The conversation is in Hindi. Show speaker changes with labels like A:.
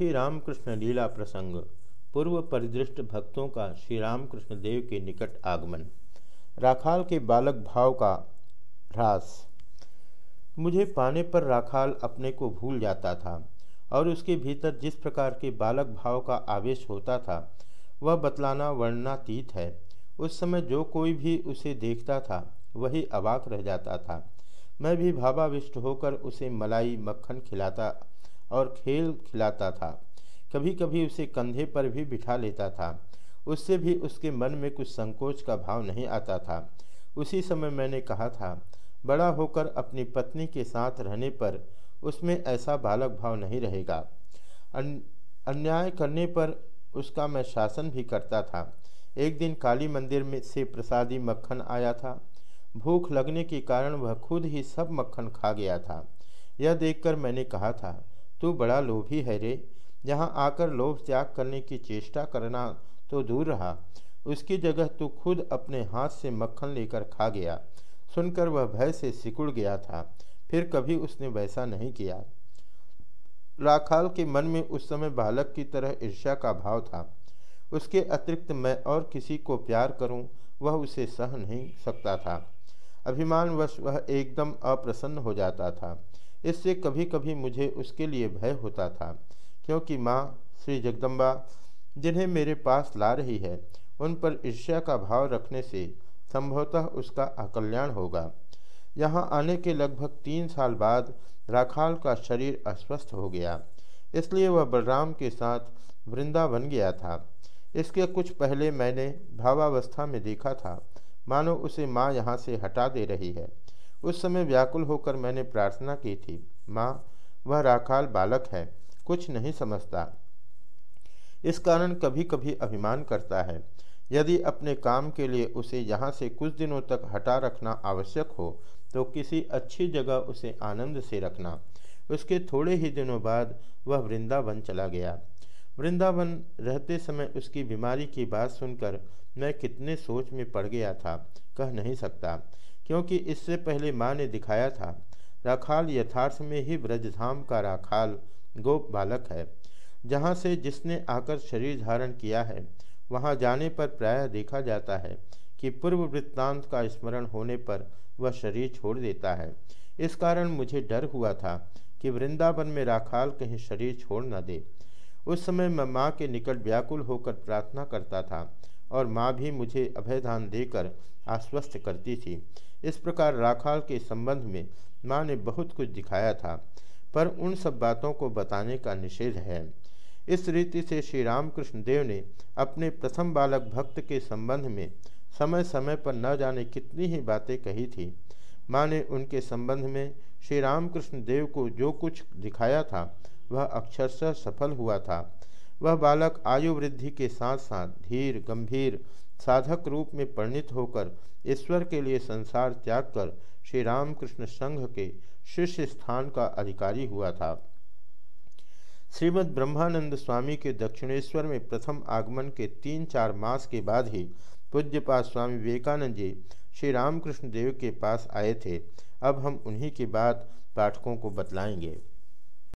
A: श्री रामकृष्ण लीला प्रसंग, पूर्व परिदृष्ट भक्तों का श्री रामकृष्ण देव के निकट आगमन। राखाल के बालक भाव का ह्रास। मुझे पाने पर राखाल अपने को भूल जाता था और उसके भीतर जिस प्रकार के बालक भाव का आवेश होता था, वह बतलाना वर्णनातीत है। उस समय जो कोई भी उसे देखता था, वही अवाक रह जाता था। मैं भी भावाविष्ट होकर उसे मलाई मक्खन खिलाता और खेल खिलाता था। कभी कभी उसे कंधे पर भी बिठा लेता था। उससे भी उसके मन में कुछ संकोच का भाव नहीं आता था। उसी समय मैंने कहा था, बड़ा होकर अपनी पत्नी के साथ रहने पर उसमें ऐसा बालक भाव नहीं रहेगा। अन्याय करने पर उसका मैं शासन भी करता था। एक दिन काली मंदिर में से प्रसादी मक्खन आया था। भूख लगने के कारण वह खुद ही सब मक्खन खा गया था। यह देखकर मैंने कहा था तू बड़ा लोभी है रे। यहाँ आकर लोभ त्याग करने की चेष्टा करना तो दूर रहा। उसकी जगह तू खुद अपने हाथ से मक्खन लेकर खा गया। सुनकर वह भय से सिकुड़ गया था। फिर कभी उसने वैसा नहीं किया। राखाल के मन में उस समय बालक की तरह ईर्ष्या का भाव था। उसके अतिरिक्त मैं और किसी को प्यार करूँ, वह उसे सह नहीं सकता था। अभिमानवश वह एकदम अप्रसन्न हो जाता था। इससे कभी कभी मुझे उसके लिए भय होता था, क्योंकि माँ, श्री जगदम्बा, जिन्हें मेरे पास ला रही है, उन पर ईर्ष्या का भाव रखने से संभवतः उसका अकल्याण होगा। यहाँ आने के लगभग तीन साल बाद राखाल का शरीर अस्वस्थ हो गया। इसलिए वह बलराम के साथ वृंदावन गया था। इसके कुछ पहले मैंने भावावस्था में देखा था। मानो उसे माँ यहाँ से हटा दे रही है। उस समय व्याकुल होकर मैंने प्रार्थना की थी, माँ, वह राखाल बालक है, कुछ नहीं समझता। इस कारण कभी कभी अभिमान करता है। यदि अपने काम के लिए उसे यहाँ से कुछ दिनों तक हटा रखना आवश्यक हो तो किसी अच्छी जगह उसे आनंद से रखना। उसके थोड़े ही दिनों बाद वह वृंदावन चला गया। वृंदावन रहते समय उसकी बीमारी की बात सुनकर मैं कितने सोच में पड़ गया था, कह नहीं सकता। क्योंकि इससे पहले माँ ने दिखाया था, राखाल यथार्थ में ही ब्रजधाम का राखाल गोप बालक है। जहाँ से जिसने आकर शरीर धारण किया है, वहाँ जाने पर प्रायः देखा जाता है कि पूर्व वृत्तांत का स्मरण होने पर वह शरीर छोड़ देता है। इस कारण मुझे डर हुआ था कि वृंदावन में राखाल कहीं शरीर छोड़ न दे। उस समय मैं माँ के निकट व्याकुल होकर प्रार्थना करता था और माँ भी मुझे अभयदान देकर आश्वस्त करती थी। इस प्रकार राखाल के संबंध में माँ ने बहुत कुछ दिखाया था, पर उन सब बातों को बताने का निषेध है। इस रीति से श्री रामकृष्ण देव ने अपने प्रथम बालक भक्त के संबंध में समय समय पर न जाने कितनी ही बातें कही थी। माँ ने उनके संबंध में श्री रामकृष्ण देव को जो कुछ दिखाया था, वह अक्षरशः सफल हुआ था। वह बालक आयु वृद्धि के साथ साथ धीर, गंभीर, साधक रूप में परिणित होकर ईश्वर के लिए संसार त्याग कर श्री रामकृष्ण संघ के शीर्ष स्थान का अधिकारी हुआ था। श्रीमद् ब्रह्मानंद स्वामी के दक्षिणेश्वर में प्रथम आगमन के तीन चार मास के बाद ही पूज्यपात स्वामी विवेकानंद जी श्री रामकृष्ण देव के पास आए थे। अब हम उन्हीं की बात पाठकों को बतलाएँगे।